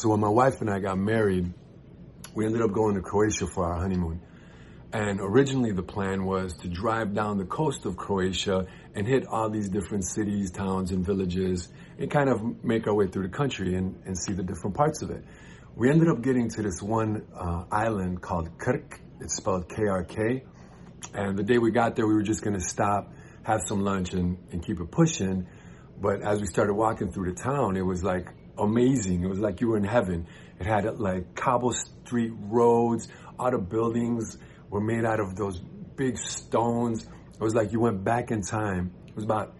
So when my wife and I got married, we ended up going to Croatia for our honeymoon. And originally the plan was to drive down the coast of Croatia and hit all these different cities, towns, and villages and kind of make our way through the country and, and see the different parts of it. We ended up getting to this one uh, island called Krk. It's spelled K-R-K. And the day we got there, we were just going to stop, have some lunch, and, and keep it pushing. But as we started walking through the town, it was like amazing. It was like you were in heaven. It had like cobble street roads. All the buildings were made out of those big stones. It was like you went back in time. It was about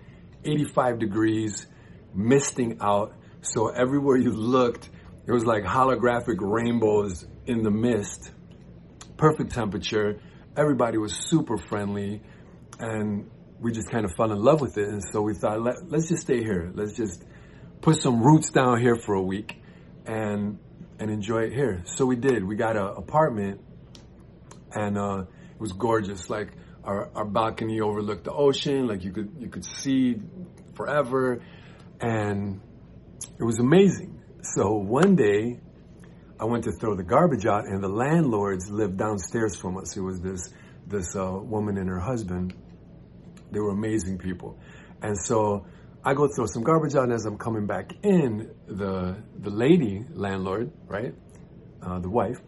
85 degrees, misting out. So everywhere you looked, it was like holographic rainbows in the mist. Perfect temperature. Everybody was super friendly. And we just kind of fell in love with it. And so we thought, Let, let's just stay here. Let's just put some roots down here for a week and and enjoy it here. So we did. We got an apartment and uh, it was gorgeous. Like our, our balcony overlooked the ocean. Like you could you could see forever, and it was amazing. So one day, I went to throw the garbage out, and the landlords lived downstairs from us. It was this this uh, woman and her husband. They were amazing people, and so I go throw some garbage out. And as I'm coming back in, the the lady landlord, right, uh, the wife,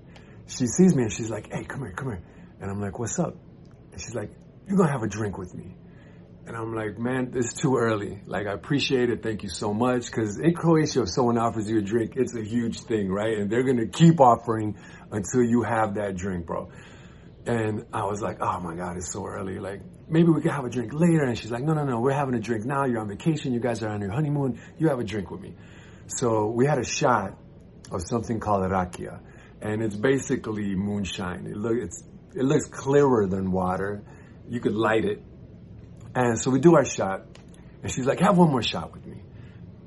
she sees me and she's like, "Hey, come here, come here," and I'm like, "What's up?" And she's like, "You're gonna have a drink with me." And I'm like, man, it's too early. Like, I appreciate it. Thank you so much. Cause in Croatia, if someone offers you a drink, it's a huge thing, right? And they're going to keep offering until you have that drink, bro. And I was like, oh my God, it's so early. Like, maybe we could have a drink later. And she's like, no, no, no, we're having a drink now. You're on vacation. You guys are on your honeymoon. You have a drink with me. So we had a shot of something called rakia. And it's basically moonshine. It, look, it looks clearer than water. You could light it and so we do our shot, and she's like, have one more shot with me.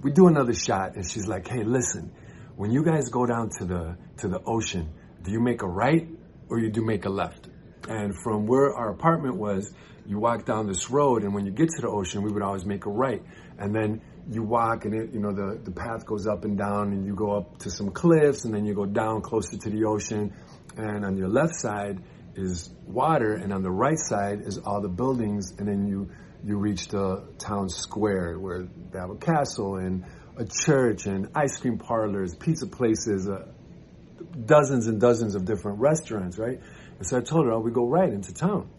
We do another shot, and she's like, hey, listen, when you guys go down to the to the ocean, do you make a right or you do make a left? And from where our apartment was, you walk down this road, and when you get to the ocean, we would always make a right. And then you walk, and it, you know, the, the path goes up and down, and you go up to some cliffs, and then you go down closer to the ocean. And on your left side, is water, and on the right side is all the buildings, and then you you reach the town square where they have a castle and a church and ice cream parlors, pizza places, uh, dozens and dozens of different restaurants, right? And so I told her, oh, we go right into town.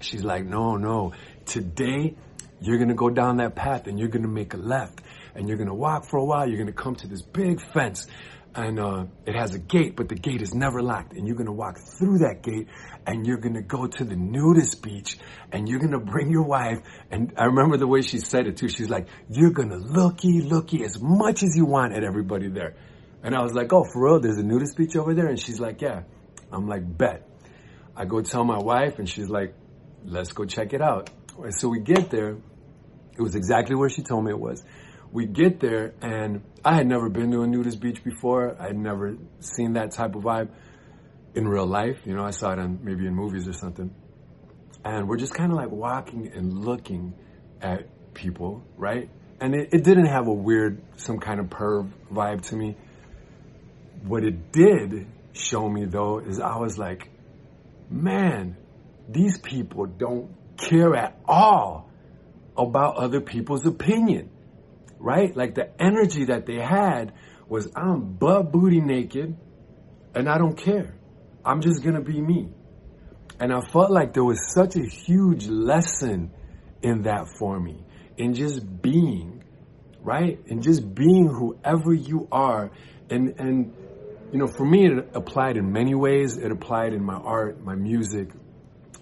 She's like, no, no, today you're gonna go down that path and you're gonna make a left and you're gonna walk for a while. You're gonna come to this big fence and uh, it has a gate, but the gate is never locked. And you're gonna walk through that gate, and you're gonna go to the nudist beach, and you're gonna bring your wife. And I remember the way she said it too. She's like, "You're gonna looky, looky as much as you want at everybody there." And I was like, "Oh, for real? There's a nudist beach over there?" And she's like, "Yeah." I'm like, "Bet." I go tell my wife, and she's like, "Let's go check it out." So we get there. It was exactly where she told me it was we get there and I had never been to a nudist beach before. I had never seen that type of vibe in real life. You know, I saw it on maybe in movies or something. And we're just kind of like walking and looking at people, right? And it, it didn't have a weird, some kind of perv vibe to me. What it did show me though is I was like, man, these people don't care at all about other people's opinion right? Like the energy that they had was I'm butt booty naked and I don't care. I'm just gonna be me. And I felt like there was such a huge lesson in that for me, in just being, right? In just being whoever you are. And, and, you know, for me, it applied in many ways. It applied in my art, my music,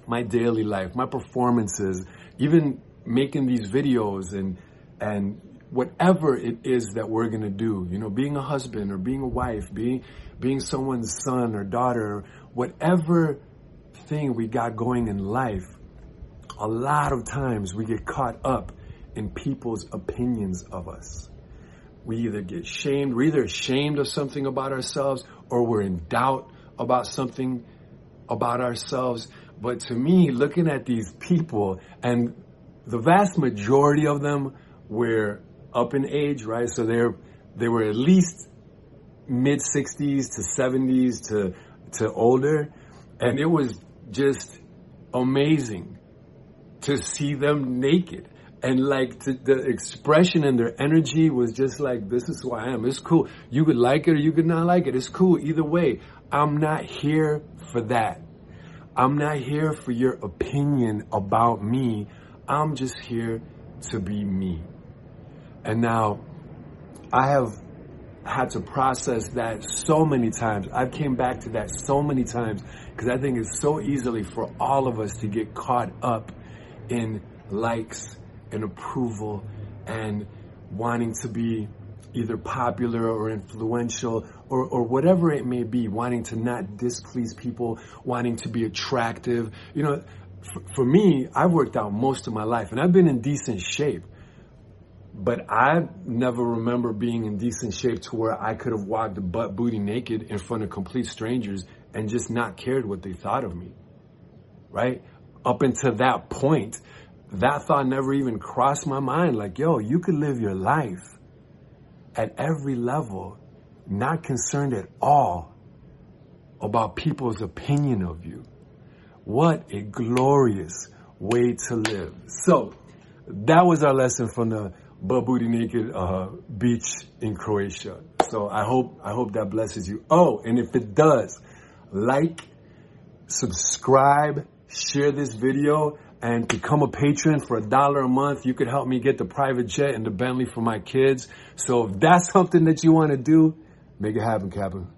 my daily life, my performances, even making these videos and, and whatever it is that we're going to do, you know, being a husband or being a wife, being, being someone's son or daughter, whatever thing we got going in life, a lot of times we get caught up in people's opinions of us. We either get shamed, we're either ashamed of something about ourselves or we're in doubt about something about ourselves. But to me, looking at these people and the vast majority of them were up in age, right? So they're they were at least mid 60s to 70s to to older, and it was just amazing to see them naked. And like to, the expression and their energy was just like, this is who I am. It's cool. You could like it or you could not like it. It's cool either way. I'm not here for that. I'm not here for your opinion about me. I'm just here to be me. And now I have had to process that so many times. I've came back to that so many times because I think it's so easily for all of us to get caught up in likes and approval and wanting to be either popular or influential or, or whatever it may be, wanting to not displease people, wanting to be attractive. You know, for, for me, I've worked out most of my life and I've been in decent shape. But I never remember being in decent shape to where I could have walked butt booty naked in front of complete strangers and just not cared what they thought of me. Right? Up until that point, that thought never even crossed my mind. Like, yo, you could live your life at every level, not concerned at all about people's opinion of you. What a glorious way to live. So, that was our lesson from the booty naked uh, beach in Croatia. So I hope I hope that blesses you. Oh, and if it does, like, subscribe, share this video, and become a patron for a dollar a month. You could help me get the private jet and the Bentley for my kids. So if that's something that you want to do, make it happen, Captain.